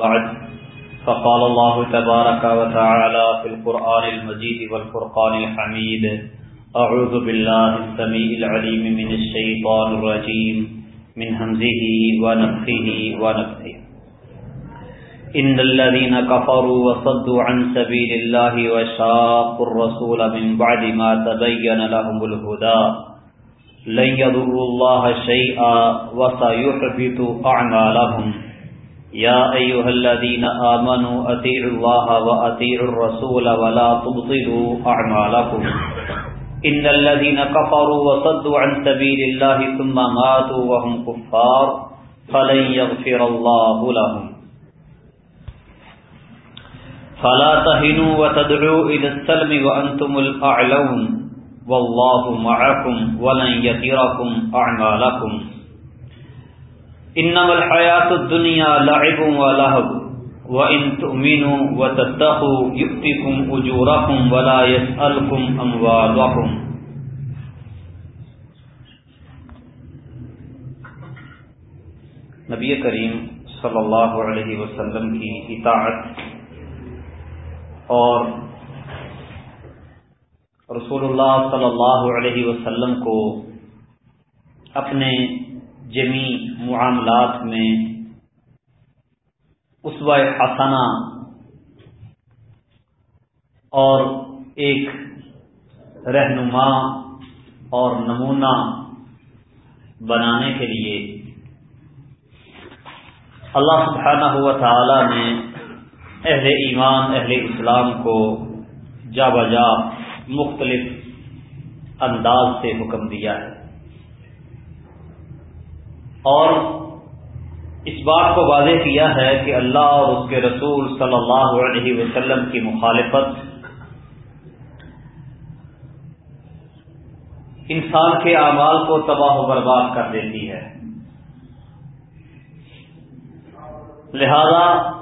بعد. فقال الله تبارك وتعالى في القرآن المجيد والفرقان الحميد، أعوذ بالله السميع العليم من الشيطان الرجيم، من همزه ونفخه ونفخه إن الذين كفروا وصدوا عن سبيل الله وشاقوا الرسول من بعد ما تبين لهم الهدى، لن يضروا الله شيئا وسيحبط أعمالهم. يا أيها الذين آمنوا أطيعوا الله وأطيعوا الرسول ولا تبطلوا أعمالكم. إن الذين كفروا وصدوا عن سبيل الله ثم ماتوا وهم كفار فلن يغفر الله لهم. فلا تهنوا وتدعوا إلى السلم وأنتم الأعلون. والله معكم ولن يطيركم أعمالكم. انما الحیات الدنیا لعب و لہب و ان تؤمنوا وتتقوا يؤتكم اجوركم ولا يسألكم اموالكم نبی کریم صلی اللہ علیہ وسلم کی اطاعت اور رسول اللہ صلی اللہ علیہ وسلم کو اپنے جمی معاملات میں اسوہ حسنہ اور ایک رہنما اور نمونہ بنانے کے لیے اللہ سبحانہ ہوا تعالی نے اہل ایمان، اہل اسلام کو جا بجا مختلف انداز سے حکم دیا ہے۔ اور اس بات کو واضح کیا ہے کہ اللہ اور اس کے رسول صلی اللہ علیہ وسلم کی مخالفت انسان کے اعمال کو تباہ و برباد کر دیتی ہے۔ لہذا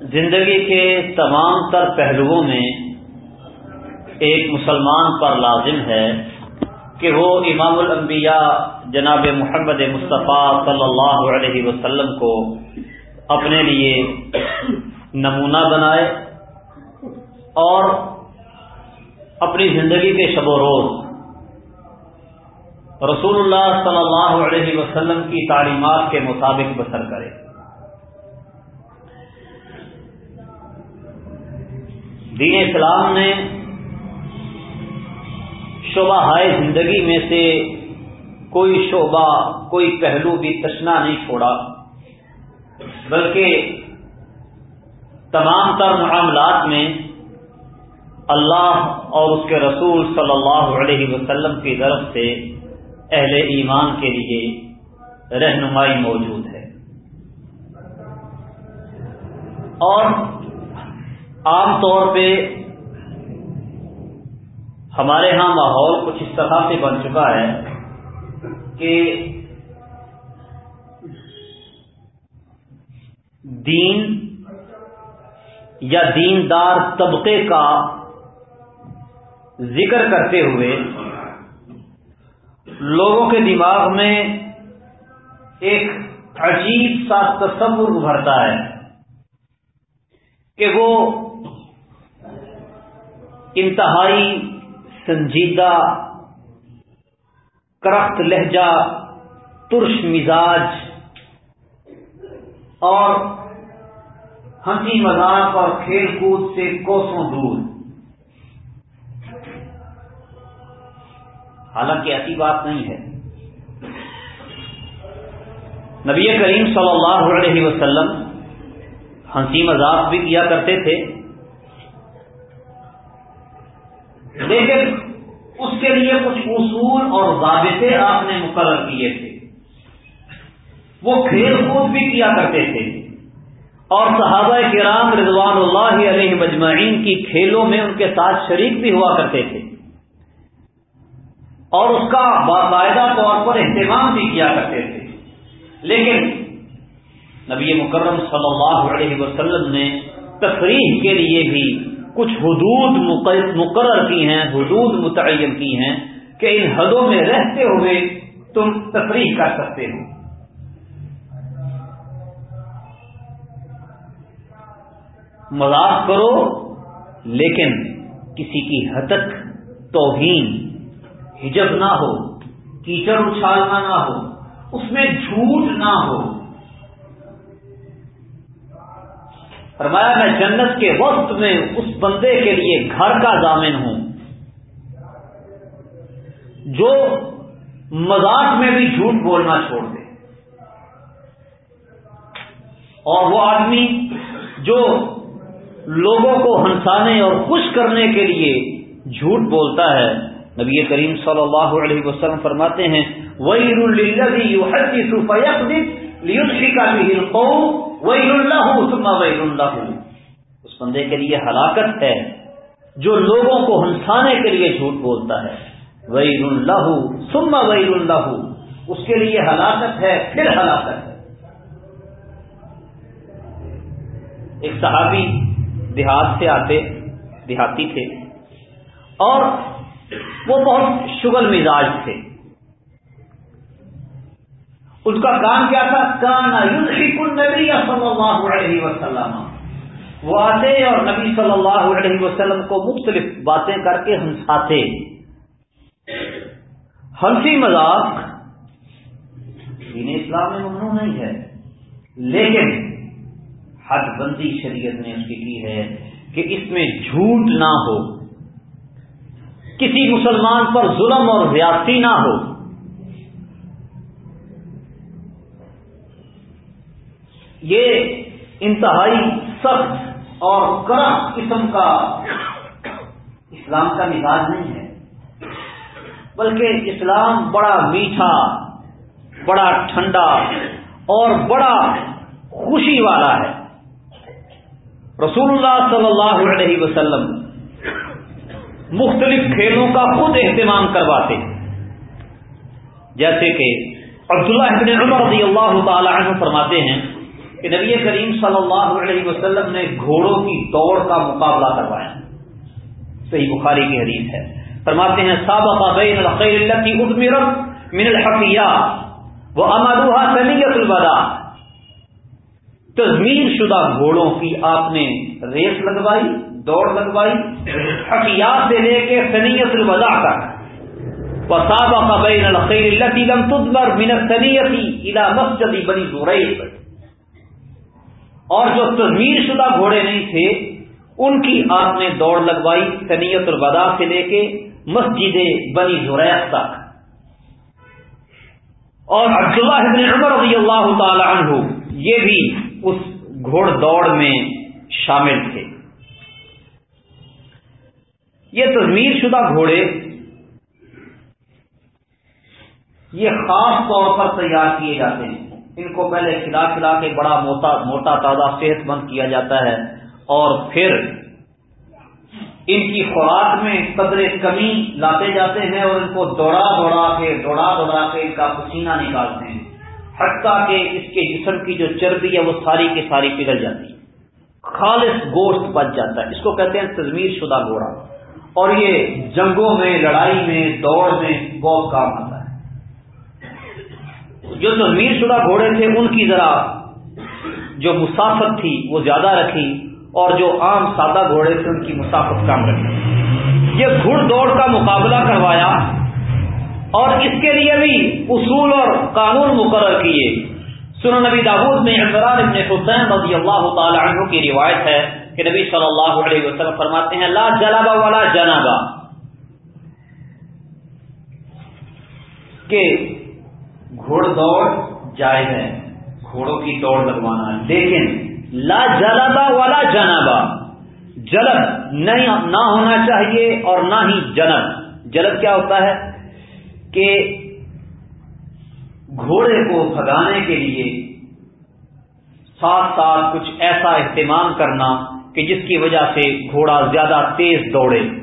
زندگی کے تمام تر پہلوؤں میں ایک مسلمان پر لازم ہے کہ وہ امام الانبیاء جناب محمد مصطفیٰ صلی اللہ علیہ وسلم کو اپنے لیے نمونہ بنائے اور اپنی زندگی کے شب و روز رسول اللہ صلی اللہ علیہ وسلم کی تعلیمات کے مطابق بسر کرے۔ دین اسلام نے شعبہ ہائے زندگی میں سے کوئی شعبہ، کوئی پہلو بھی تشنا نہیں چھوڑا۔ بلکہ تمام تر معاملات میں اللہ اور اس کے رسول صلی اللہ علیہ وسلم کی طرف سے اہل ایمان کے لیے رہنمائی موجود ہے۔ اور عام طور پہ ہمارے ہاں ماحول کچھ اس طرح سے بن چکا ہے کہ دین یا دیندار طبقے کا ذکر کرتے ہوئے لوگوں کے دماغ میں ایک عجیب سا تصور ابھرتا ہے کہ وہ انتہائی سنجیدہ کرخت لہجہ ترش مزاج اور ہنسی مذاق اور کھیل کود سے کوسوں دور۔ حالانکہ ایسی بات نہیں ہے۔ نبی کریم صلی اللہ علیہ وسلم ہنسی مذاق بھی کیا کرتے تھے۔ لیکن اس کے لیے کچھ اصول اور ضابطے آپ نے مقرر کیے تھے۔ وہ کھیل کود بھی کیا کرتے تھے۔ اور صحابہ کرام رضوان اللہ علیہ مجمعین کی کھیلوں میں ان کے ساتھ شریک بھی ہوا کرتے تھے۔ اور اس کا باقاعدہ طور پر اہتمام بھی کیا کرتے تھے۔ لیکن نبی مکرم صلی اللہ علیہ وسلم نے تفریح کے لیے بھی کچھ حدود مقرر کی ہیں، حدود متعین کی ہیں کہ ان حدوں میں رہتے ہوئے تم تفریح کر سکتے ہو۔ مذاق کرو، لیکن کسی کی حتک توہین ہجب نہ ہو، کیچڑ اچھالنا نہ ہو، اس میں جھوٹ نہ ہو۔ فرمایا میں جنت کے وقت میں اس بندے کے لیے گھر کا ضامن ہوں۔ جو مذاق میں بھی جھوٹ بولنا چھوڑ دے۔ اور وہ آدمی جو لوگوں کو ہنسانے اور خوش کرنے کے لیے جھوٹ بولتا ہے، نبی کریم صلی اللہ علیہ وسلم فرماتے ہیں وہی اس بندے کے لیے ہلاکت ہے جو لوگوں کو ہنسانے کے لیے جھوٹ بولتا ہے۔ ویر اللہ سما ویر اللہ اس کے لیے ہلاکت ہے، پھر ہلاکت ہے۔ ایک صحابی دیہات سے آتے، دیہاتی تھے اور وہ بہت شگل مزاج تھے۔ اس کا کام کیا تھا؟ کانا نبی صلی اللہ علیہ وسلم. وہ آتے اور نبی صلی اللہ علیہ وسلم کو مختلف باتیں کر کے ہنساتے ہنسی مذاق دین اسلام میں ممنوع نہیں ہے. لیکن حد بندی شریعت نے اس کی کی ہے کہ اس میں جھوٹ نہ ہو. کسی مسلمان پر ظلم اور زیادتی نہ ہو. یہ انتہائی سخت اور کرم قسم کا اسلام کا مزاج نہیں ہے، بلکہ اسلام بڑا میٹھا، بڑا ٹھنڈا اور بڑا خوشی والا ہے۔ رسول اللہ صلی اللہ علیہ وسلم مختلف کھیلوں کا خود اہتمام کرواتے ہیں۔ جیسے کہ عبداللہ ابن عمر رضی اللہ تعالی عنہ فرماتے ہیں کہ نبی کریم صلی اللہ علیہ وسلم نے گھوڑوں کی دوڑ کا مقابلہ کروایا۔ صحیح بخاری کی حدیث ہے۔ فرماتے ہیں سابقہ بین الخیر التي ادمرت من الحقیات وعملوها سنیت البدا تزمیر شدہ گھوڑوں کی آپ نے ریس لگوائی، دوڑ لگوائی حقیات سے لے کے سنیت الوضع تک۔ وسابہ قبین الخیر التي لم تدبر من السنیت الى مسجد بنی زریق اور جو تضمیر شدہ گھوڑے نہیں تھے، ان کی آپ نے دوڑ لگوائی، سنیت الوداع سے لے کے مسجد بنی زریق تک۔ اور عبداللہ ابن عمر رضی اللہ تعالی عنہ یہ بھی اس گھوڑ دوڑ میں شامل تھے۔ یہ تزمیر شدہ گھوڑے یہ خاص طور پر تیار کیے جاتے ہیں۔ ان کو پہلے کھلا کھلا کے بڑا موٹا موٹا تازہ صحت مند کیا جاتا ہے اور پھر ان کی خوراک میں قدر کمی لاتے جاتے ہیں اور ان کو دوڑا دوڑا کے دوڑا دوڑا کے ان کا پسینہ نکالتے ہیں۔ حتیٰ کہ اس کے جسم کی جو چربی ہے وہ ساری کی ساری پگھل جاتی ہے۔ خالص گوشت بچ جاتا ہے۔ اس کو کہتے ہیں تزمیر شدہ گھوڑا اور یہ جنگوں میں، لڑائی میں، دوڑ میں بہت کام آتا ہے۔ جو تزمیر شدہ گھوڑے تھے، ان کی ذرا جو مسافت تھی، وہ زیادہ رکھی اور جو عام سادہ گھوڑے تھے، ان کی مسافت کم رکھی۔ یہ گھڑ دوڑ کا مقابلہ کروایا اور اس کے لیے بھی اصول اور قانون مقرر کیے۔ سن نبی داود میں عمران ابن حسین رضی اللہ تعالی عنہ کی روایت ہے کہ نبی صلی اللہ علیہ وسلم فرماتے ہیں، لا جلابا والا جنابا کہ گھوڑ دوڑ جائز ہے۔ گھوڑوں کی دوڑ لگوانا لیکن لا جلابا والا جنابا جلب نہیں، نہ ہونا چاہیے اور نہ ہی جنب۔ جلب کیا ہوتا ہے؟ کہ گھوڑے کو بھگانے کے لیے ساتھ ساتھ کچھ ایسا اہتمام کرنا کہ جس کی وجہ سے گھوڑا زیادہ تیز دوڑے۔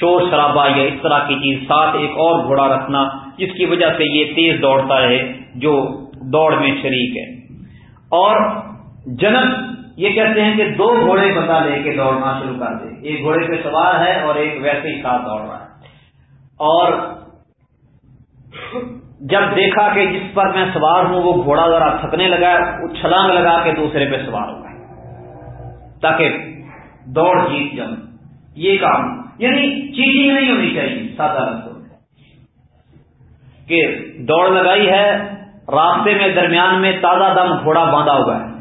شور شرابہ یا اس طرح کی چیز ساتھ ایک اور گھوڑا رکھنا، جس کی وجہ سے یہ تیز دوڑتا ہے جو دوڑ میں شریک ہے۔ اور جنک یہ کہتے ہیں کہ دو گھوڑے بتا لے کے دوڑنا شروع کر دے۔ ایک گھوڑے پہ سوار ہے اور ایک ویسے ہی ساتھ دوڑ رہا ہے۔ اور جب دیکھا کہ جس پر میں سوار ہوں، وہ گھوڑا ذرا تھکنے لگا، وہ چھلانگ لگا کے دوسرے پہ سوار ہوا تاکہ دوڑ جیت جاؤں یہ کام یعنی چیزیں نہیں ہونی چاہیے، سادہ رسول۔ کہ دوڑ لگائی ہے، راستے میں، درمیان میں تازہ دم گھوڑا باندھا ہوا ہے۔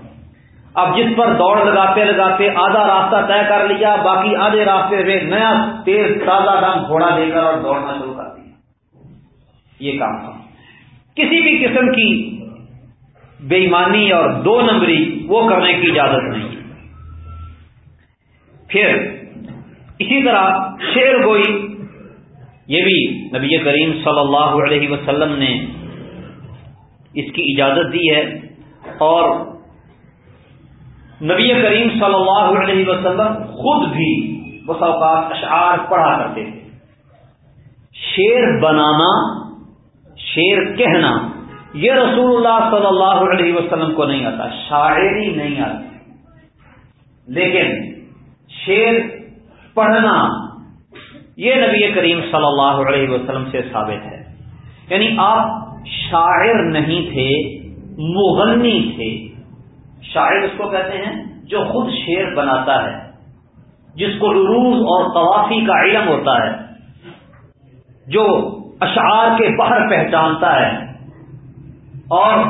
اب جس پر دوڑ لگاتے لگاتے آدھا راستہ طے کر لیا، باقی آدھے راستے میں نیا تیز تازہ دم گھوڑا دے کر اور دوڑنا شروع کر دیا۔ یہ کام تھا۔ کسی بھی قسم کی بے ایمانی اور دو نمبری وہ کرنے کی اجازت نہیں۔ پھر اسی طرح شیر گوئی، یہ بھی نبی کریم صلی اللہ علیہ وسلم نے اس کی اجازت دی ہے اور نبی کریم صلی اللہ علیہ وسلم خود بھی بس اوقات اشعار پڑھا کرتے تھے۔ شیر بنانا، شیر کہنا، یہ رسول اللہ صلی اللہ علیہ وسلم کو نہیں آتا، شاعری نہیں آتی۔ لیکن شیر پڑھنا یہ نبی کریم صلی اللہ علیہ وسلم سے ثابت ہے۔ یعنی آپ شاعر نہیں تھے، مغنی تھے۔ شاعر اس کو کہتے ہیں جو خود شیر بناتا ہے، جس کو عروج اور قوافی کا علم ہوتا ہے، جو اشعار کے باہر پہچانتا ہے۔ اور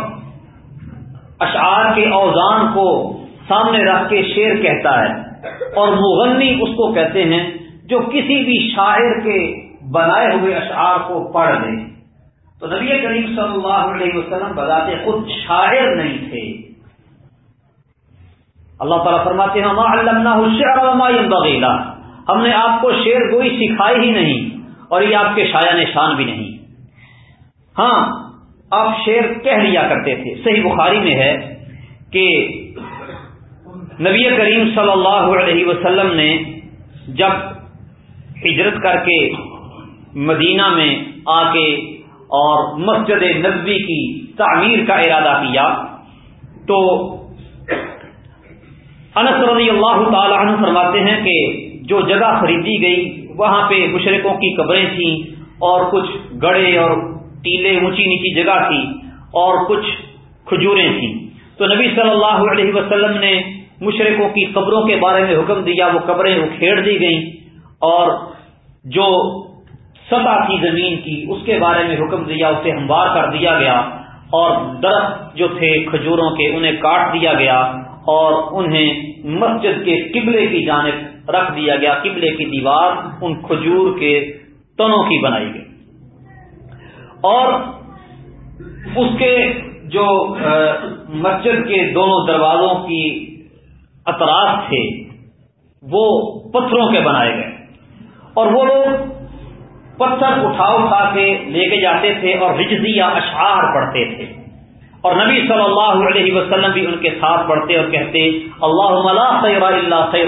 اشعار کے اوزان کو سامنے رکھ کے شیر کہتا ہے۔ اور مغنی اس کو کہتے ہیں جو کسی بھی شاعر کے بنائے ہوئے اشعار کو پڑھ دے تو نبی کریم صلی اللہ علیہ وسلم بتاتے خود شاعر نہیں تھے۔ اللہ تعالیٰ فرماتے ہیں بغیلا ہم نے آپ کو شیر گوئی سکھائی ہی نہیں اور یہ آپ کے شاعر نشان بھی نہیں۔ ہاں آپ شیر کہہ لیا کرتے تھے۔ صحیح بخاری میں ہے کہ نبی کریم صلی اللہ علیہ وسلم نے جب ہجرت کر کے مدینہ میں آ کے اور مسجد نبوی کی تعمیر کا ارادہ کیا تو انس رضی اللہ تعالی عنہ فرماتے ہیں کہ جو جگہ خریدی گئی، وہاں پہ مشرقوں کی قبریں تھیں اور کچھ گڑے اور ٹیلے اونچی نیچی جگہ تھی اور کچھ کھجوریں تھیں۔ تو نبی صلی اللہ علیہ وسلم نے مشرقوں کی قبروں کے بارے میں حکم دیا، وہ قبریں اکھیڑ دی گئیں اور جو سطح کی زمین کی، اس کے بارے میں حکم دیا، اسے ہموار کر دیا گیا اور درخت جو تھے کھجوروں کے، انہیں کاٹ دیا گیا اور انہیں مسجد کے قبلے کی جانب رکھ دیا گیا، قبلے کی دیوار ان کھجور کے تنوں کی بنائی گئی۔ اور اس کے جو مسجد کے دونوں دروازوں کی اطراف تھے، وہ پتھروں کے بنائے گئے۔ اور وہ لوگ پتھر اٹھا اٹھا کے لے کے جاتے تھے اور رجزی یا اشعار پڑھتے تھے۔ اور نبی صلی اللہ علیہ وسلم بھی ان کے ساتھ پڑھتے اور کہتے اللہ سیر اللہ سیر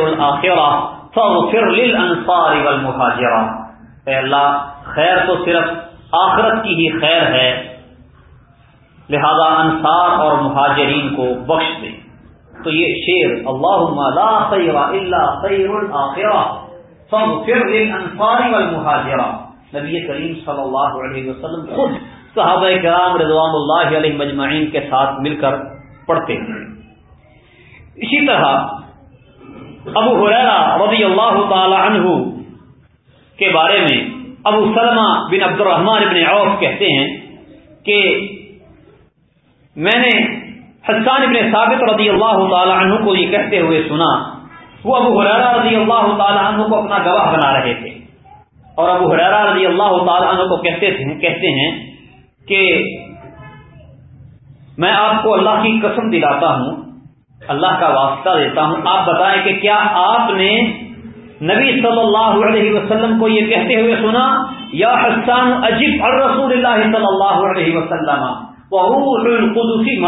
اے اللہ، خیر تو صرف آخرت کی ہی خیر ہے، لہذا انصار اور مہاجرین کو بخش دے۔ تو یہ شیر اللہ لا خیر الا خیر الاخرہ، فاغفر للانصار والمهاجرہ نبی کریم صلی اللہ علیہ وسلم خود صحابہ کرام رضوان اللہ علیہ مجمعین کے ساتھ مل کر پڑھتے ہیں۔ اسی طرح ابو حریرہ رضی اللہ تعالی عنہ کے بارے میں ابو سلمہ بن عبد الرحمان ابن عوف کہتے ہیں کہ میں نے حسان ابن ثابت رضی اللہ تعالی عنہ کو یہ کہتے ہوئے سنا، وہ ابو حرارہ رضی اللہ تعالی عنہ کو اپنا گواہ بنا رہے تھے۔ اور ابو حرارہ رضی اللہ تعالی عنہ کو کہتے تھے، کہتے ہیں کہ میں آپ کو اللہ کی قسم دلاتا ہوں، اللہ کا واسطہ دیتا ہوں۔ آپ بتائیں کہ کیا آپ نے نبی صلی اللہ علیہ وسلم کو یہ کہتے ہوئے سنا، یا حسان عجیب رسول اللہ صلی اللہ علیہ وسلم القدسی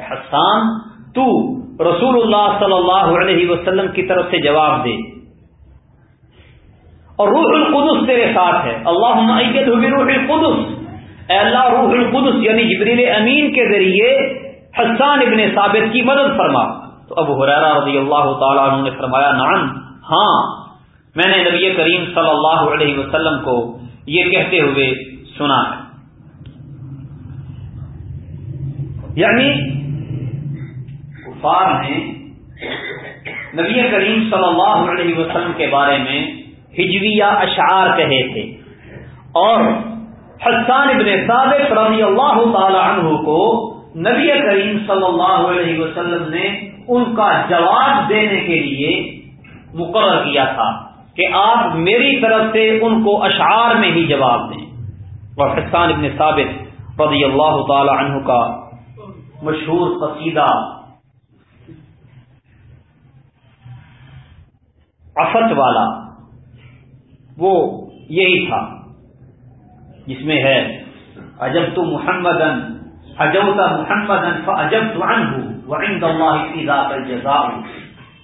حسان، تو رسول اللہ صلی اللہ علیہ وسلم کی طرف سے جواب دے۔ اور روح القدس تیرے ساتھ ہے۔ اللہ روح القدس۔ اے اللہ، روح القدس یعنی جبریل امین کے ذریعے حسان ابن ثابت کی مدد فرما۔ تو اب حرارہ رضی اللہ تعالیٰ عنہ نے فرمایا، نعم ہاں میں نے نبی کریم صلی اللہ علیہ وسلم کو یہ کہتے ہوئے سنا ہے۔ یعنی کفار نے نبی کریم صلی اللہ علیہ وسلم کے بارے میں ہجویہ اشعار کہے تھے۔ اور حسان ابن ثابت رضی اللہ تعالی عنہ کو نبی کریم صلی اللہ علیہ وسلم نے ان کا جواب دینے کے لیے مقرر کیا تھا کہ آپ میری طرف سے ان کو اشعار میں ہی جواب دیں۔ اور حسان ابن ثابت رضی اللہ تعالی عنہ کا مشہور قصیدہ افت والا۔ وہ یہی تھا۔ جس میں ہے اجب تو محمد اجوتا محمد اجب تو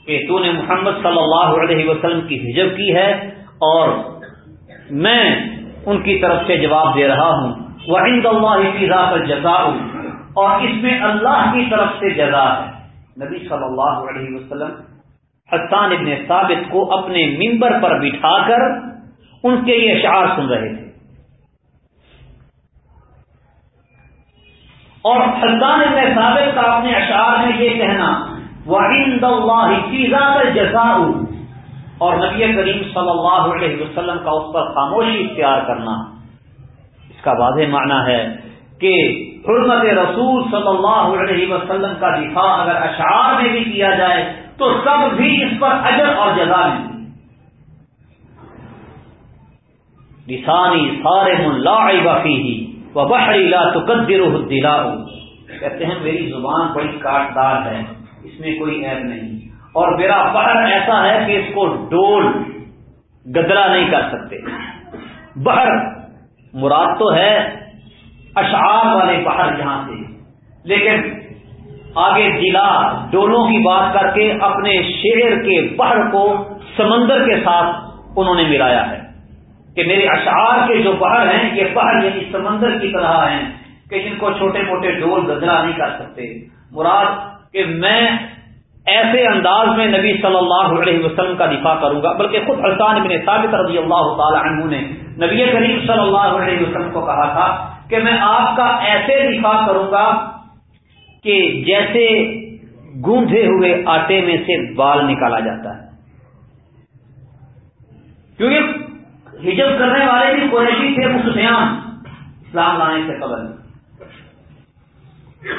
کہ تو نے محمد صلی اللہ علیہ وسلم کی حجب کی ہے اور میں ان کی طرف سے جواب دے رہا ہوں۔ وہ عند اللہ فضا پر جزا اور اس میں اللہ کی طرف سے جزا ہے۔ نبی صلی اللہ علیہ وسلم حسان ابن ثابت کو اپنے ممبر پر بٹھا کر ان کے یہ اشعار سن رہے تھے۔ اور حسان ابن ثابت کا اپنے اشعار میں یہ کہنا اللہ کر اور نبی کریم صلی اللہ علیہ وسلم کا اس پر خاموشی اختیار کرنا۔ اس کا واضح معنی ہے کہ حرمت رسول صلی اللہ علیہ وسلم کا دفاع اگر اشعار میں بھی کیا جائے تو سب بھی اس پر اجر اور جزا ملتی لسانی سارے لائی وفی ہی وہ بحری لا تو دلا کہتے ہیں، میری زبان بڑی کاٹدار ہے، اس میں کوئی عیب نہیں۔ اور میرا بحر ایسا ہے کہ اس کو ڈول، گدرا نہیں کر سکتے۔ بحر مراد تو ہے اشعار والے بحر یہاں سے۔ لیکن آگے دلا ڈولوں کی بات کر کے اپنے شیر کے بحر کو سمندر کے ساتھ انہوں نے ملایا ہے کہ میرے اشعار کے جو بہر ہیں، یہ بہر یعنی سمندر کی طرح ہیں کہ جن کو چھوٹے موٹے ڈول گدرا نہیں کر سکتے۔ مراد کہ میں ایسے انداز میں نبی صلی اللہ علیہ وسلم کا دفاع کروں گا، بلکہ خود حسان ابن ثابت رضی اللہ تعالی عنہ نے نبی کریم صلی اللہ علیہ وسلم کو کہا تھا کہ میں آپ کا ایسے دفاع کروں گا کہ جیسے گوندھے ہوئے آٹے میں سے بال نکالا جاتا ہے۔ کیونکہ ہجب کرنے والے بھی قریشی تھے سفیان اسلام لانے سے قبل۔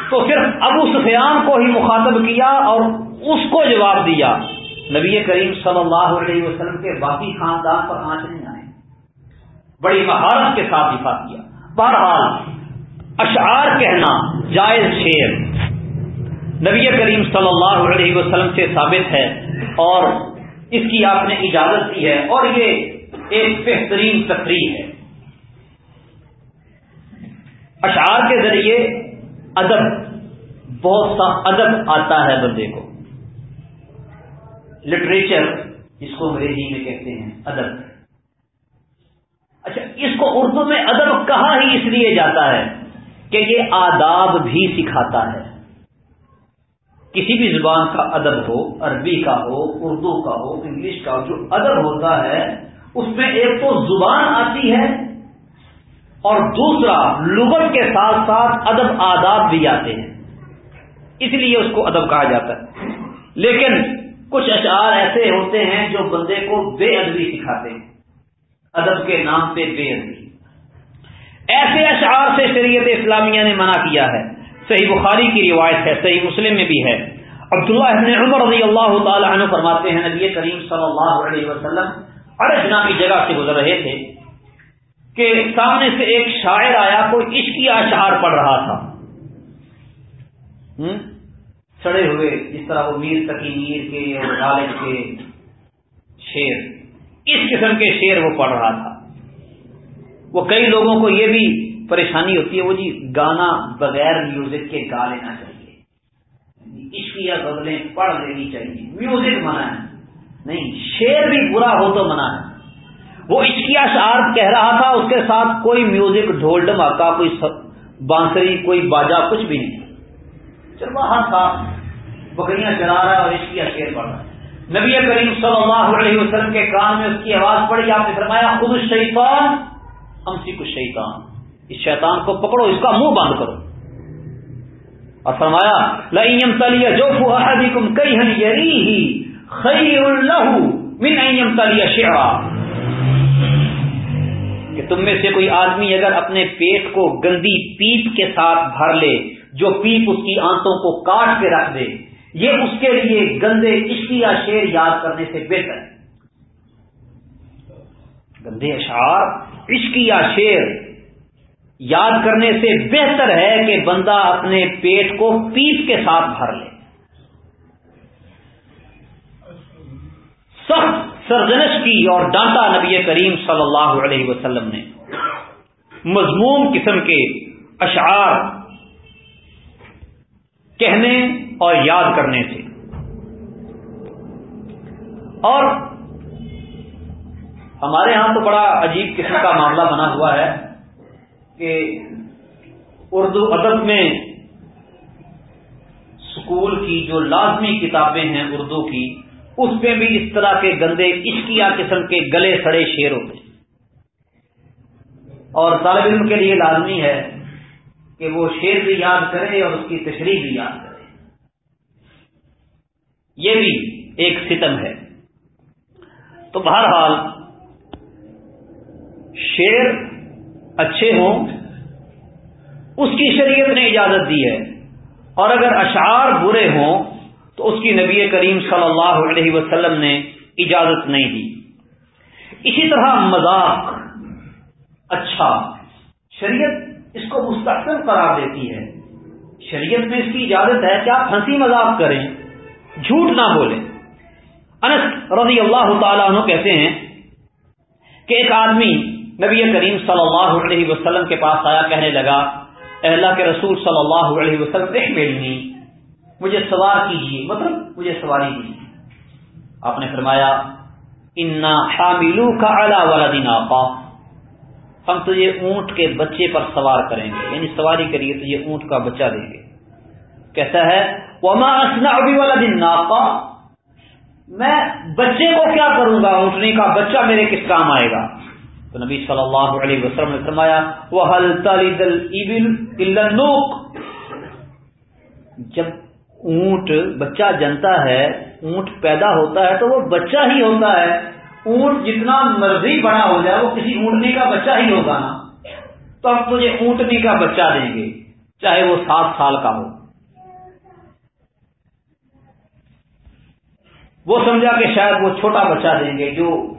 تو صرف ابو سفیان کو ہی مخاطب کیا اور اس کو جواب دیا۔ نبی کریم صلی اللہ علیہ وسلم کے باقی خاندان پر آنچ نہیں آئے۔ بڑی مہارت کے ساتھ دفاع کیا۔ بہرحال اشعار کہنا جائز شیر۔ نبی کریم صلی اللہ علیہ وسلم سے ثابت ہے اور اس کی آپ نے اجازت دی ہے اور یہ ایک بہترین تفریح ہے۔ اشعار کے ذریعے ادب، بہت سا ادب آتا ہے بندے کو۔ لٹریچر جس کو انگریزی میں کہتے ہیں، ادب۔ اچھا اس کو اردو میں ادب کہا ہی اس لیے جاتا ہے۔ کہ یہ آداب بھی سکھاتا ہے۔ کسی بھی زبان کا ادب ہو، عربی کا ہو، اردو کا ہو، انگلش کا ہو، جو ادب ہوتا ہے، اس میں ایک تو زبان آتی ہے اور دوسرا لغت کے ساتھ ساتھ ادب، آداب بھی آتے ہیں۔ اس لیے اس کو ادب کہا جاتا ہے۔ لیکن کچھ اشعار ایسے ہوتے ہیں جو بندے کو بے ادبی سکھاتے ہیں۔ ادب کے نام پہ بے ادبی۔ ایسے اشعار سے شریعت اسلامیہ نے منع کیا ہے۔ صحیح بخاری کی روایت ہے، صحیح مسلم میں بھی ہے۔ عبداللہ ابن عمر رضی اللہ تعالی عنہ فرماتے ہیں، نبی کریم صلی اللہ علیہ وسلم ارج نامی جگہ سے گزر رہے تھے کہ سامنے سے ایک شاعر آیا کوئی عشقی اشعار پڑھ رہا تھا۔ سڑے ہوئے، جس طرح وہ میر تکی میر کے اور غالب کے شیر اس قسم کے شیر وہ پڑھ رہا تھا۔ وہ کئی لوگوں کو یہ بھی پریشانی ہوتی ہے، وہ جی گانا بغیر میوزک کے گا لینا چاہیے۔ عشقیہ غزلیں پڑھ لینی چاہیے۔ میوزک منع ہے۔ نہیں شیر بھی برا ہو تو منع ہے۔ وہ عشقیہ شعر کہہ رہا تھا، اس کے ساتھ کوئی میوزک ڈھول ڈماکا کوئی بانسری، کوئی باجا، کچھ بھی نہیں۔ چل باہر تھا، بکریاں چلا رہا ہے اور عشقیہ شیر پڑھ رہا ہے۔ نبی کریم صلی اللہ علیہ وسلم کے کان میں اس کی آواز پڑی، آپ نے فرمایا خود شیطان کچھ شیطان، اس شیطان کو پکڑو، اس کا منہ بند کرو۔ اور فرمایا لئیم تلیہ جو فو کئی ہی خیر اللہ من این تلی شعرا۔ کہ تم میں سے کوئی آدمی اگر اپنے پیٹ کو گندی پیپ کے ساتھ بھر لے، جو پیپ اس کی آنتوں کو کاٹ کے رکھ دے، یہ اس کے لیے گندے عشقیہ شیر یاد کرنے سے بہتر۔ ہے گندے اشعار عشقیہ شیر یاد کرنے سے بہتر ہے کہ بندہ اپنے پیٹ کو پیپ کے ساتھ بھر لے۔ سخت سرزنش کی اور ڈانٹا نبی کریم صلی اللہ علیہ وسلم نے۔ مضموم قسم کے اشعار کہنے اور یاد کرنے سے۔ اور ہمارے ہاں تو بڑا عجیب قسم کا معاملہ بنا ہوا ہے کہ اردو ادب میں اسکول کی جو لازمی کتابیں ہیں اردو کی، اس میں بھی اس طرح کے گندے عشقیہ قسم کے گلے سڑے شیر ہوتے ہیں۔ اور طالب علم کے لیے لازمی ہے کہ وہ شیر بھی یاد کرے اور اس کی تشریح بھی یاد کرے۔ یہ بھی ایک ستم ہے۔ تو بہرحال شیر اچھے ہوں، اس کی شریعت نے اجازت دی ہے۔ اور اگر اشعار برے ہوں، تو اس کی نبی کریم صلی اللہ علیہ وسلم نے اجازت نہیں دی۔ اسی طرح مذاق اچھا۔ شریعت اس کو مستقل قرار دیتی ہے۔ شریعت میں اس کی اجازت ہے کہ آپ ہنسی مذاق کریں، جھوٹ نہ بولیں۔ انس رضی اللہ تعالیٰ عنہ کہتے ہیں کہ ایک آدمی نبی کریم صلی اللہ علیہ وسلم کے پاس آیا کہنے لگا اللہ کے رسول صلی اللہ علیہ وسلم ایک مجھے سوار کیجیے مطلب مجھے سواری دیجیے آپ نے فرمایا، انا حاملو کا اعلیٰ والا دن آپا ہم تجھے اونٹ کے بچے پر سوار کریں گے یعنی سواری کریے تجھے اونٹ کا بچہ دیں گے۔ کہتا ہے، وما اسنا ابھی والا دن ناپا میں بچے کو کیا کروں گا؟ اونٹنی کا بچہ میرے کس کام آئے گا؟ تو نبی صلی اللہ علیہ وسلم نے فرمایا جب اونٹ بچہ جنتا ہے، اونٹ پیدا ہوتا ہے تو وہ بچہ ہی ہوتا ہے۔ اونٹ جتنا مرضی بڑا ہو جائے، وہ کسی اونٹنی کا بچہ ہی ہوگا نا۔ تو اب تجھے اونٹنی کا بچہ دیں گے، چاہے وہ سات سال کا ہو۔ وہ سمجھا کہ شاید وہ چھوٹا بچہ دیں گے جو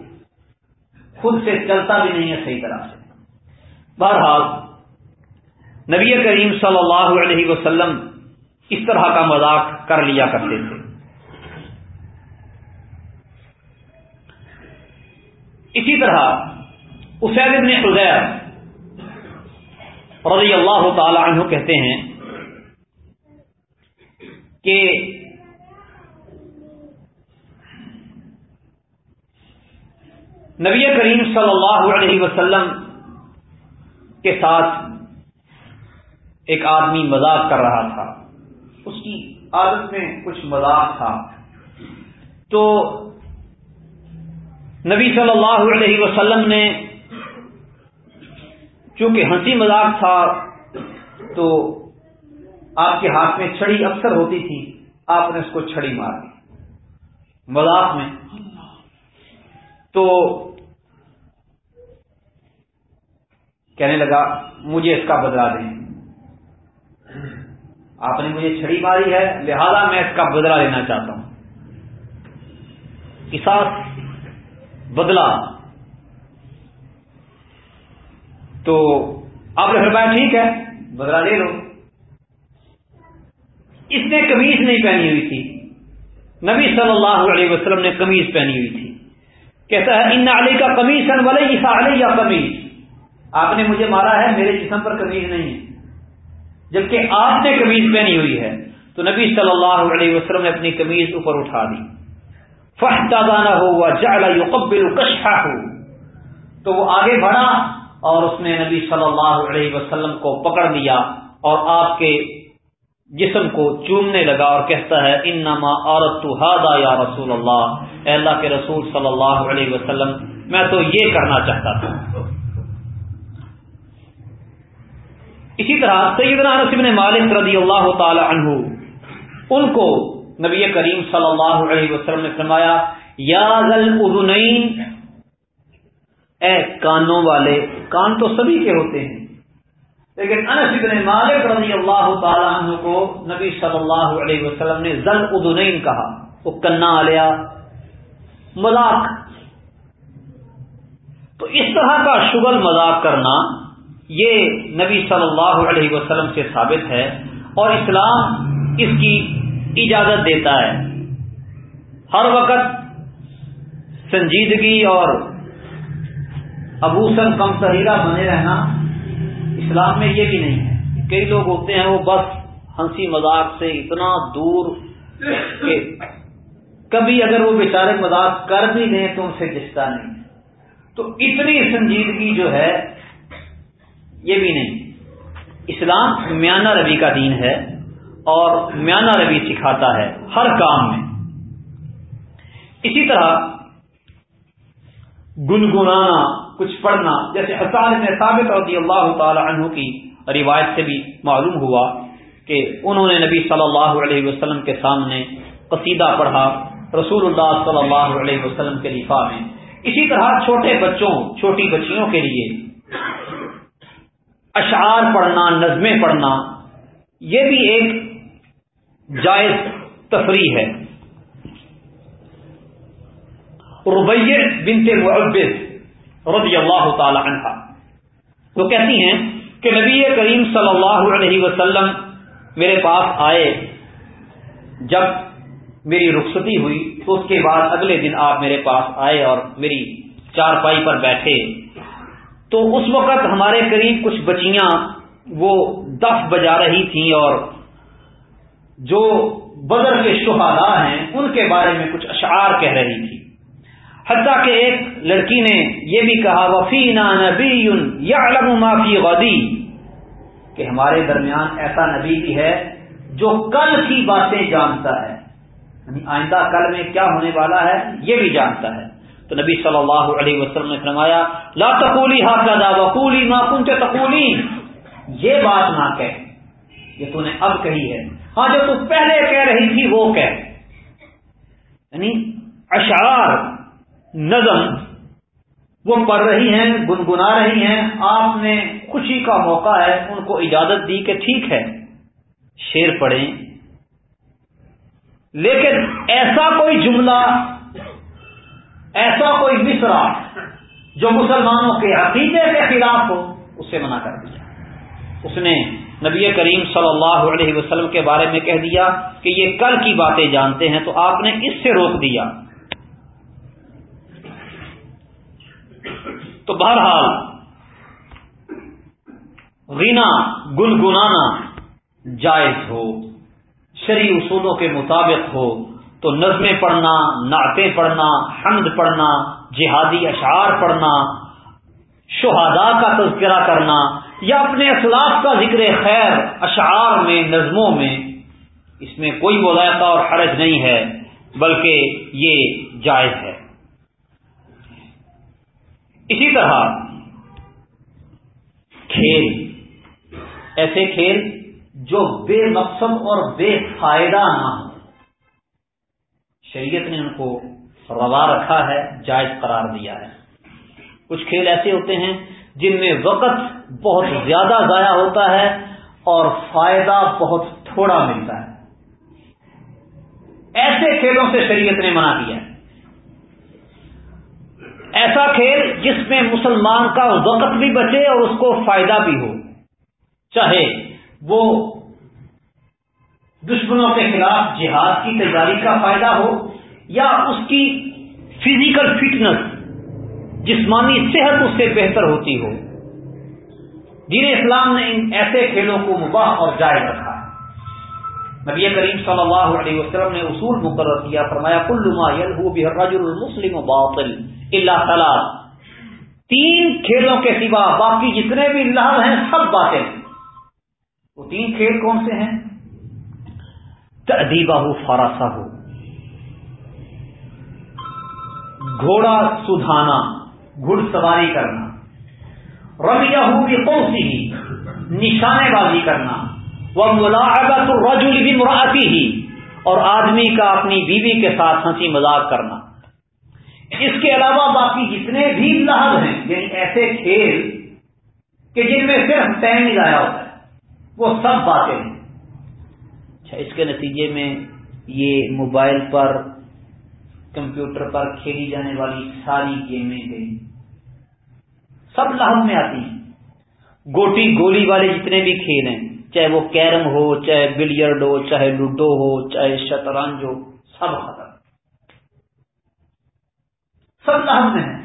خود سے چلتا بھی نہیں ہے صحیح طرح سے۔ بہرحال، نبی کریم صلی اللہ علیہ وسلم اس طرح کا مذاق کر لیا کرتے تھے۔ اسی طرح، اسید ابن حضیر رضی اللہ تعالی عنہ کہتے ہیں کہ نبی کریم صلی اللہ علیہ وسلم کے ساتھ ایک آدمی مذاق کر رہا تھا۔ اس کی عادت میں کچھ مذاق تھا۔ تو نبی صلی اللہ علیہ وسلم نے چونکہ ہنسی مذاق تھا، تو آپ کے ہاتھ میں چھڑی اکثر ہوتی تھی، آپ نے اس کو چھڑی مار دی۔ مذاق میں۔ تو کہنے لگا، مجھے اس کا بدلا دیں۔ آپ نے مجھے چھڑی ماری ہے، لہذا میں اس کا بدلا لینا چاہتا ہوں۔ کساس بدلا تو آپ نے فرمایا ٹھیک ہے بدلا لے لو۔ اس نے کمیز نہیں پہنی ہوئی تھی۔ نبی صلی اللہ علیہ وسلم نے کمیز پہنی ہوئی تھی۔ کہتا ہے، ان علی کا کمیشن والے عیسا علی یا کمیز آپ نے مجھے مارا ہے، میرے جسم پر کمیز نہیں ہے۔ جبکہ آپ نے کمیز پہنی ہوئی ہے، تو نبی صلی اللہ علیہ وسلم نے اپنی کمیز اوپر اٹھا دی۔ فہدانہ ہوا جالا یو قبل ہو تو وہ آگے بڑھا اور اس نے نبی صلی اللہ علیہ وسلم کو پکڑ لیا اور آپ کے جسم کو چومنے لگا اور کہتا ہے ان نما عورت یا رسول اللہ۔ اے اللہ کے رسول صلی اللہ علیہ وسلم، میں تو یہ کرنا چاہتا تھا۔ اسی طرح سیدنا نصب نے مالک رضی اللہ تعالی عنہ، ان کو نبی کریم صلی اللہ علیہ وسلم نے فرمایا، یا اذنین اے کانوں والے، کان تو سبھی کے ہوتے ہیں۔ لیکن انس ابن مالک رضی اللہ تعالیٰ عنہ کو نبی صلی اللہ علیہ وسلم نے ذل ادنین کہا۔ وہ کنا آلیا مذاق۔ تو اس طرح کا شغل مذاق کرنا یہ نبی صلی اللہ علیہ وسلم سے ثابت ہے اور اسلام اس کی اجازت دیتا ہے۔ ہر وقت سنجیدگی اور ابوسن کم سہیرا بنے رہنا اسلام میں یہ بھی نہیں ہے۔ کئی لوگ ہوتے ہیں وہ بس ہنسی مذاق سے اتنا دور کہ کبھی اگر وہ بیچارے مذاق کر بھی دیں تو ان سے جستا نہیں۔ تو اتنی سنجیدگی جو ہے یہ بھی نہیں۔ اسلام میانہ روی کا دین ہے اور میانہ روی سکھاتا ہے ہر کام میں۔ اسی طرح گنگنانا، کچھ پڑھنا، جیسے حسان میں ثابت رضی اللہ تعالی عنہ کی روایت سے بھی معلوم ہوا کہ انہوں نے نبی صلی اللہ علیہ وسلم کے سامنے قصیدہ پڑھا رسول اللہ صلی اللہ علیہ وسلم کے لفا میں۔ اسی طرح چھوٹے بچوں، چھوٹی بچیوں کے لیے اشعار پڑھنا، نظمیں پڑھنا، یہ بھی ایک جائز تفریح ہے۔ ربیہ بنت معبد رضی اللہ تعالی عنہ۔ وہ کہتی ہیں کہ نبی کریم صلی اللہ علیہ وسلم میرے پاس آئے۔ جب میری رخصتی ہوئی تو اس کے بعد اگلے دن آپ میرے پاس آئے اور میری چار پائی پر بیٹھے۔ تو اس وقت ہمارے قریب کچھ بچیاں وہ دف بجا رہی تھیں اور جو بدر کے شہداء ہیں، ان کے بارے میں کچھ اشعار کہہ رہی تھی۔ حتیٰ کہ ایک لڑکی نے یہ بھی کہا وفینا نبی یا علم معافی غدی کہ ہمارے درمیان ایسا نبی بھی ہے جو کل کی باتیں جانتا ہے۔ یعنی آئندہ کل میں کیا ہونے والا ہے، یہ بھی جانتا ہے۔ تو نبی صلی اللہ علیہ وسلم نے فرمایا، لا تقولی ہاتھ وقولی ما کنت تقولی یہ بات نہ کہ یہ تو نے اب کہی ہے۔ ہاں جو تو پہلے کہہ رہی تھی، وہ کہ یعنی اشعار، نظم، وہ پڑھ رہی ہیں، گنگنا رہی ہیں، آپ نے خوشی کا موقع ہے، ان کو اجازت دی کہ ٹھیک ہے۔ شیر پڑھیں۔ لیکن ایسا کوئی جملہ ایسا کوئی مصرا جو مسلمانوں کے عقیدے کے خلاف ہو اسے منع کر دیا۔ اس نے نبی کریم صلی اللہ علیہ وسلم کے بارے میں کہہ دیا کہ یہ کل کی باتیں جانتے ہیں، تو آپ نے اس سے روک دیا۔ تو بہرحال رینا گنگنانا جائز ہو شری اصولوں کے مطابق ہو تو نظمیں پڑھنا، نعتیں پڑھنا، حمد پڑھنا، جہادی اشعار پڑھنا، شہداء کا تذکرہ کرنا، یا اپنے اسلاف کا ذکر خیر اشعار میں، نظموں میں، اس میں کوئی مذائقہ اور حرج نہیں ہے، بلکہ یہ جائز ہے۔ اسی طرح کھیل، ایسے کھیل جو بے مقصد اور بے فائدہ نہ ہو شریعت نے ان کو روا رکھا ہے، جائز قرار دیا ہے۔ کچھ کھیل ایسے ہوتے ہیں جن میں وقت بہت زیادہ ضائع ہوتا ہے اور فائدہ بہت تھوڑا ملتا ہے۔ ایسے کھیلوں سے شریعت نے منع کیا ہے۔ ایسا کھیل جس میں مسلمان کا وقت بھی بچے اور اس کو فائدہ بھی ہو، چاہے وہ دشمنوں کے خلاف جہاد کی تیاری کا فائدہ ہو یا اس کی فزیکل فٹنس جسمانی صحت اس سے بہتر ہوتی ہو۔ دین اسلام نے ان ایسے کھیلوں کو مباح اور جائز رکھا۔ نبی کریم صلی اللہ علیہ وسلم نے اصول مقرر کیا، فرمایا کلما المسلم باطل اللہ تعالی تین کھیلوں کے سوا باقی جتنے بھی لحظ ہیں، سب باطل۔ وہ تین کھیل کون سے ہیں؟ ادیبہ ہو فاراسا ہو گھوڑا سدھانا، گھڑ سواری کرنا. رویہ ہو کہ کون سی ہی نشانے بازی کرنا. وہ ملاقات رجول بھی مراتی ہی اور آدمی کا اپنی بیوی کے ساتھ ہنسی مذاق کرنا. اس کے علاوہ باقی جتنے بھی لحظ ہیں یعنی ایسے کھیل کہ جن میں صرف ٹائم ہی لایا ہوتا ہے، وہ سب باتیں ہیں. اچھا اس کے نتیجے میں یہ موبائل پر، کمپیوٹر پر کھیلی جانے والی ساری گیمیں گئی سب لحظ میں آتی ہیں۔ گوٹی گولی والے جتنے بھی کھیل ہیں، چاہے وہ کیرم ہو، چاہے بلیئرڈ ہو، چاہے لوڈو ہو، چاہے شطرنج ہو، سب ختم۔ سب لحظ میں ہے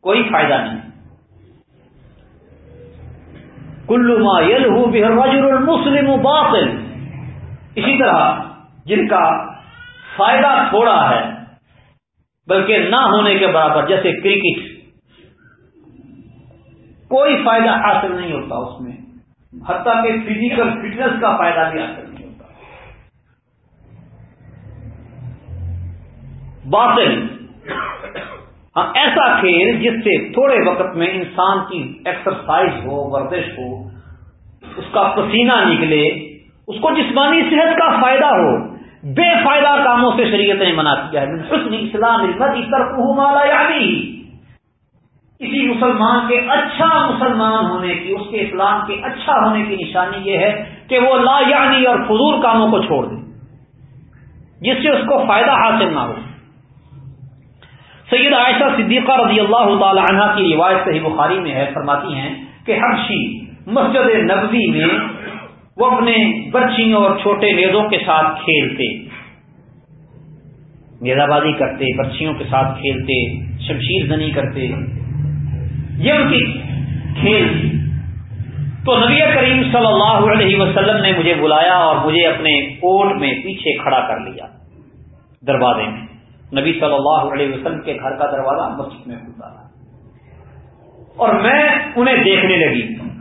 کوئی فائدہ نہیں۔ کلو ما یل ہو بہر مسلم باطل۔ اسی طرح جن کا فائدہ تھوڑا ہے، بلکہ نہ ہونے کے برابر، جیسے کرکٹ، کوئی فائدہ حاصل نہیں ہوتا اس میں۔ حتیٰ کہ فزیکل فٹنس کا فائدہ بھی حاصل نہیں ہوتا۔ باطل ہاں ایسا کھیل جس سے تھوڑے وقت میں انسان کی ایکسرسائز ہو، ورزش ہو، اس کا پسینہ نکلے اس کو جسمانی صحت کا فائدہ ہو، بے فائدہ کاموں سے شریعت نے منع کیا ہے۔ حسن اسلام مالا یعنی۔ کسی مسلمان کے اچھا مسلمان ہونے کی، اس کے اسلام کے اچھا ہونے کی نشانی یہ ہے کہ وہ لا یعنی اور فضول کاموں کو چھوڑ دے، جس سے اس کو فائدہ حاصل نہ ہو۔ سید عائشہ صدیقہ رضی اللہ تعالی عنہ کی روایت صحیح بخاری میں ہے، فرماتی ہیں کہ ہر مسجد نبوی میں وہ اپنے بچیوں اور چھوٹے نیزوں کے ساتھ کھیلتے۔ نیزا بازی کرتے بچیوں کے ساتھ کھیلتے، شمشیر زنی کرتے۔ یہ ان کی کھیل تو نبی کریم صلی اللہ علیہ وسلم نے مجھے بلایا اور مجھے اپنے کوٹ میں پیچھے کھڑا کر لیا۔ دروازے میں۔ نبی صلی اللہ علیہ وسلم کے گھر کا دروازہ مسجد میں کھلتا تھا۔ اور میں انہیں دیکھنے لگی۔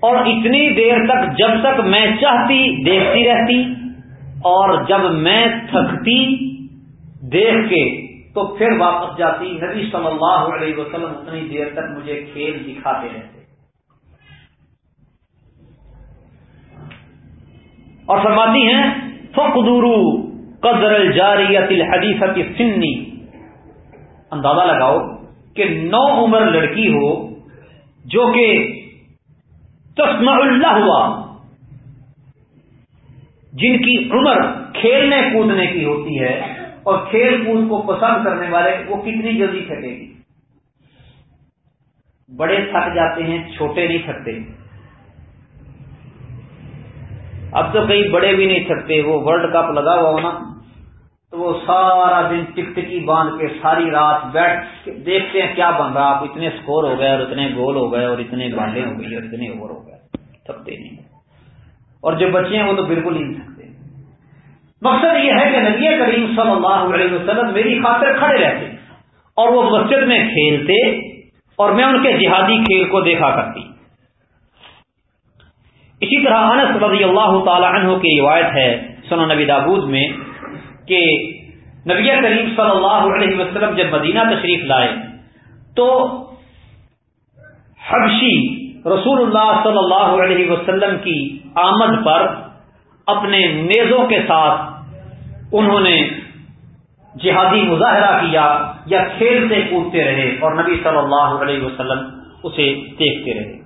اور اتنی دیر تک جب تک میں چاہتی دیکھتی رہتی اور جب میں تھکتی دیکھ کے تو پھر واپس جاتی۔ نبی صلی اللہ علیہ وسلم اتنی دیر تک مجھے کھیل دکھاتے رہتے۔ اور فرماتی ہیں فقدورو قدر الجاریت الحدیثت سنی اندازہ لگاؤ کہ نو عمر لڑکی ہو جو کہ تسمع اللہ ہوا جن کی عمر کھیلنے کودنے کی ہوتی ہے اور کھیل کود کو پسند کرنے والے، وہ کتنی جلدی تھکے گی؟ بڑے تھک جاتے ہیں، چھوٹے نہیں تھکتے۔ اب تو کئی بڑے بھی نہیں تھکتے، وہ ورلڈ کپ لگا ہوا ہونا تو وہ سارا دن ٹک ٹکی باندھ کے ساری رات بیٹھ دیکھتے ہیں کیا بن رہا آپ اتنے سکور ہو گئے اور اتنے گول ہو گئے اور اتنے بالیں ہو گئی اور اتنے اوور ہو گئے۔ تھکتے نہیں اور جو بچے ہیں وہ تو بالکل ہی نہیں تھکتے۔ مقصد یہ ہے کہ نبی کریم صلی اللہ علیہ وسلم میری خاطر کھڑے رہتے اور وہ مسجد میں کھیلتے اور میں ان کے جہادی کھیل کو دیکھا کرتی۔ اسی طرح انس رضی اللہ تعالی عنہ کی روایت ہے سنو نبی دابود میں۔ کہ نبی کریم صلی اللہ علیہ وسلم جب مدینہ تشریف لائے تو حبشی رسول اللہ صلی اللہ علیہ وسلم کی آمد پر اپنے نیزوں کے ساتھ انہوں نے جہادی مظاہرہ کیا یا کھیلتے کودتے رہے اور نبی صلی اللہ علیہ وسلم اسے دیکھتے رہے۔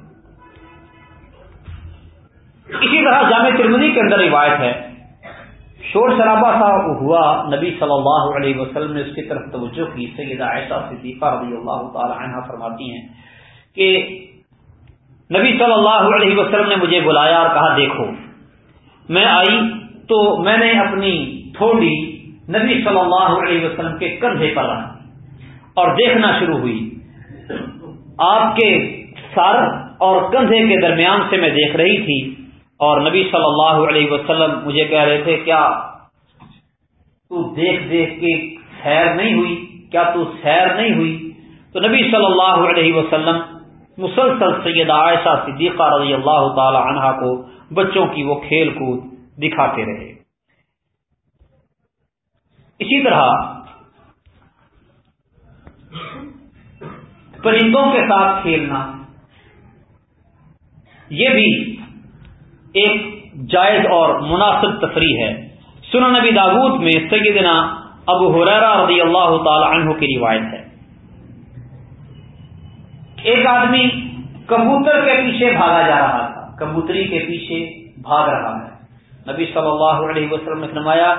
اسی طرح جامع ترمنی کے اندر روایت ہے شور شرابہ سا ہوا۔ نبی صلی اللہ علیہ وسلم نے اس کی طرف توجہ کی۔ سیدہ عائشہ صدیقہ رضی اللہ تعالی عنہ فرماتی ہیں کہ نبی صلی اللہ علیہ وسلم نے مجھے بلایا اور کہا، دیکھو، میں آئی تو میں نے اپنی تھوڑی نبی صلی اللہ علیہ وسلم کے کندھے پر رکھ اور دیکھنا شروع ہوئی۔ آپ کے سر اور کندھے کے درمیان سے میں دیکھ رہی تھی۔ اور نبی صلی اللہ علیہ وسلم مجھے کہہ رہے تھے، کیا تو دیکھ دیکھ کے سیر نہیں ہوئی؟ کیا تو سیر نہیں ہوئی؟ تو نبی صلی اللہ علیہ وسلم مسلسل سید عائشہ صدیقہ رضی اللہ تعالی عنہا کو بچوں کی وہ کھیل کود دکھاتے رہے۔ اسی طرح پرندوں کے ساتھ کھیلنا، یہ بھی ایک جائز اور مناسب تفریح ہے۔ سنن نبی داود میں سیدنا ابو حریرہ رضی اللہ تعالی عنہ کی روایت ہے۔ ایک آدمی کبوتر کے پیچھے بھاگا جا رہا تھا۔ کبوتری کے پیچھے بھاگ رہا ہے۔ نبی صلی اللہ علیہ وسلم نے فرمایا،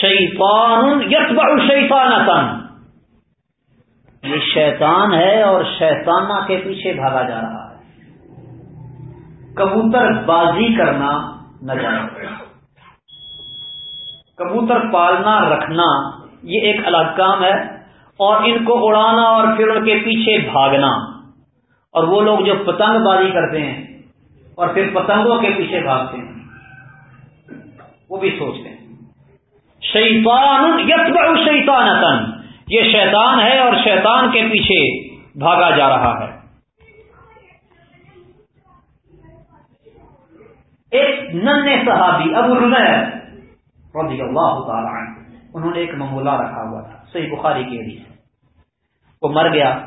شیطان یتبع شیطان یہ شیطان ہے اور شیطانہ کے پیچھے بھاگا جا رہا ہے۔ کبوتر بازی کرنا نہ جانا۔ کبوتر پالنا رکھنا، یہ ایک الگ کام ہے۔ اور ان کو اڑانا اور پھر ان کے پیچھے بھاگنا۔ اور وہ لوگ جو پتنگ بازی کرتے ہیں اور پھر پتنگوں کے پیچھے بھاگتے ہیں۔ وہ بھی سوچتے ہیں شیطان یتبع شیطان یہ شیطان ہے اور شیطان کے پیچھے بھاگا جا رہا ہے۔ ایک نن صحابی ابو رمیر رضی اللہ تعالی عنہ، انہوں نے ایک منگولا رکھا ہوا تھا، صحیح بخاری کی حدیث وہ مر گیا۔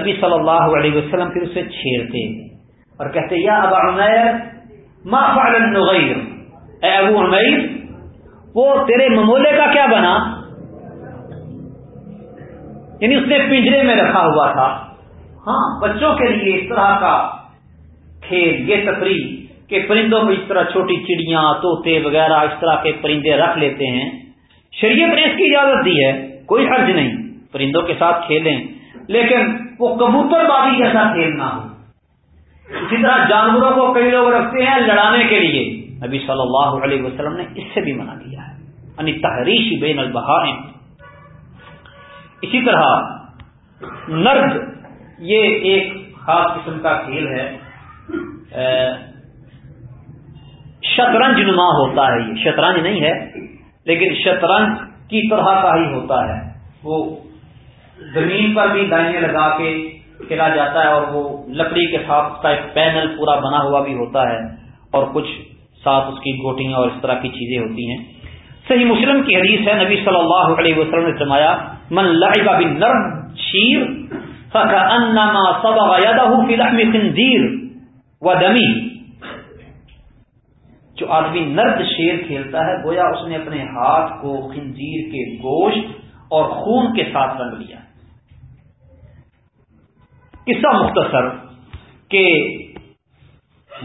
نبی صلی اللہ علیہ وسلم پھر اسے چھیڑتے۔ اور کہتے، یا ابا عمیر، ما فعل النغیر۔ اے ابو عمیر، وہ تیرے ممولے کا کیا بنا؟ یعنی اس نے پنجرے میں رکھا ہوا تھا۔ ہاں بچوں کے لیے اس طرح کا کھیل، یہ تفریح۔ کہ پرندوں کو اس طرح چھوٹی چڑیاں، طوطے وغیرہ اس طرح کے پرندے رکھ لیتے ہیں۔ شریعت نے اس کی اجازت دی ہے، کوئی حرج نہیں۔ پرندوں کے ساتھ کھیلیں، لیکن وہ کبوتر بازی جیسا کھیل نہ ہو اسی طرح جانوروں کو کئی لوگ رکھتے ہیں لڑانے کے لیے۔ نبی صلی اللہ علیہ وسلم نے اس سے بھی منع کیا ہے۔ یعنی تحریش بین البہائم۔ اسی طرح نرد، یہ ایک خاص قسم کا کھیل ہے۔ شطرنج نما ہوتا ہے یہ۔ شطرنج نہیں ہے، لیکن شطرنج کی طرح کا ہی ہوتا ہے۔ وہ زمین پر بھی دائنے لگا کے کھیلا جاتا ہے اور وہ لکڑی کے ساتھ اس کا ایک پینل پورا بنا ہوا بھی ہوتا ہے اور کچھ ساتھ اس کی گوٹیاں اور اس طرح کی چیزیں ہوتی ہیں۔ صحیح مسلم کی حدیث ہے، نبی صلی اللہ علیہ وسلم نے فرمایا، من لعب بالنرد شیر فکانما صبغ يده في لحم خنزير ودمي جو آدمی نرد شیر کھیلتا ہے، گویا اس نے اپنے ہاتھ کو خنزیر کے گوشت اور خون کے ساتھ رنگ لیا۔ قصہ مختصر کہ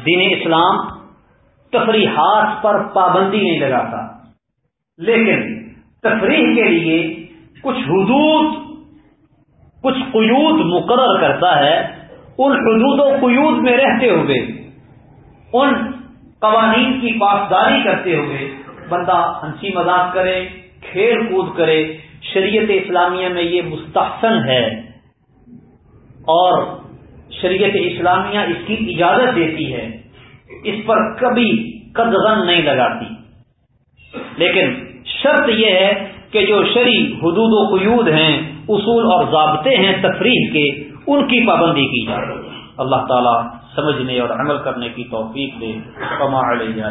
دین اسلام تفریحات پر پابندی نہیں لگاتا، لیکن تفریح کے لیے کچھ حدود، کچھ قیود مقرر کرتا ہے۔ ان حدود و قیود میں رہتے ہوئے، ان قوانین کی پاسداری کرتے ہوئے بندہ ہنسی مذاق کرے، کھیل کود کرے، شریعت اسلامیہ میں یہ مستحسن ہے۔ اور شریعت اسلامیہ اس کی اجازت دیتی ہے، اس پر کبھی قدغن نہیں لگاتی۔ لیکن شرط یہ ہے کہ جو شری حدود و قیود ہیں، اصول اور ضابطے ہیں تفریح کے، ان کی پابندی کی جائے۔ اللہ تعالیٰ سمجھنے اور عمل کرنے کی توفیق دے۔ کما علیہ